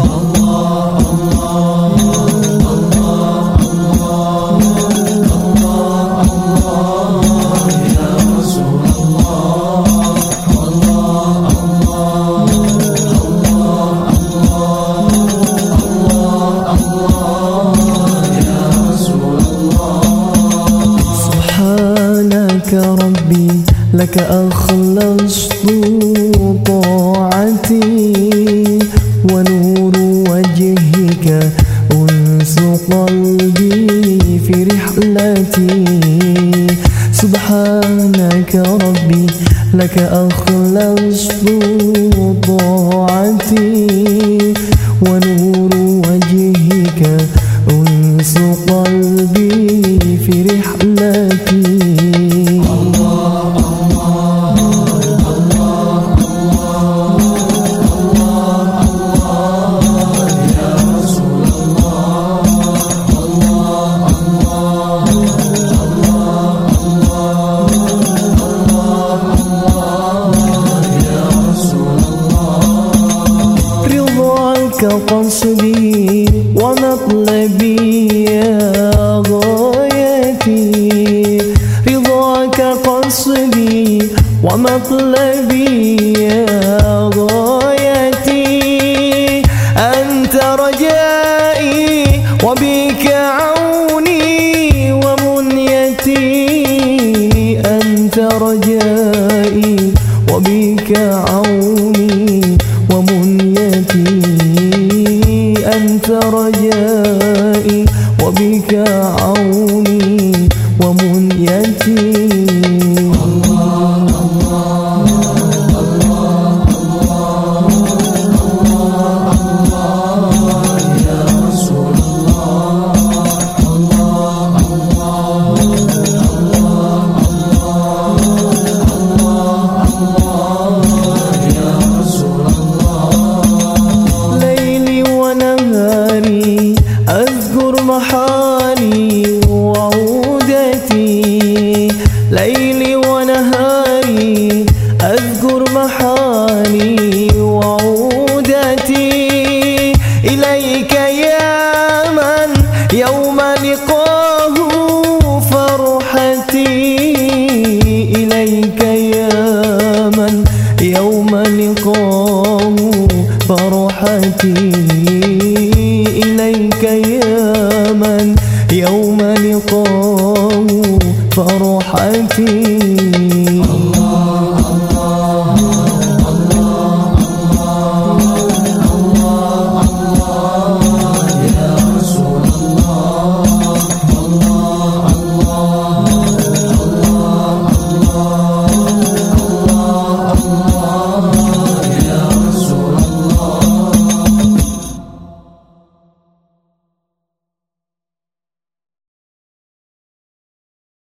الله الله الله الله الله يا رسول الله الله الله الله الله يا رسول الله سبحانك لك أخلصت طاعتي ونور وجهك أنس قلبي في رحلتي. سبحانك ربي لك أخلصت طاعتي قصدي ومطلبي يا غايتي رضاك قصدي ومطلبي يا غايتي أنت رجائي وبك عوني ومنيتي أنت رجائي وبك عوني رجائي وبك عوني ومنيتي. محالي وعودتي ليلي ونهاري أذكر محالي وعودتي. إليك يا من يوم لقاه فرحتي. إليك يا من يوم لقاه فرحتي. إليك يا يوم لقاه فرحتي.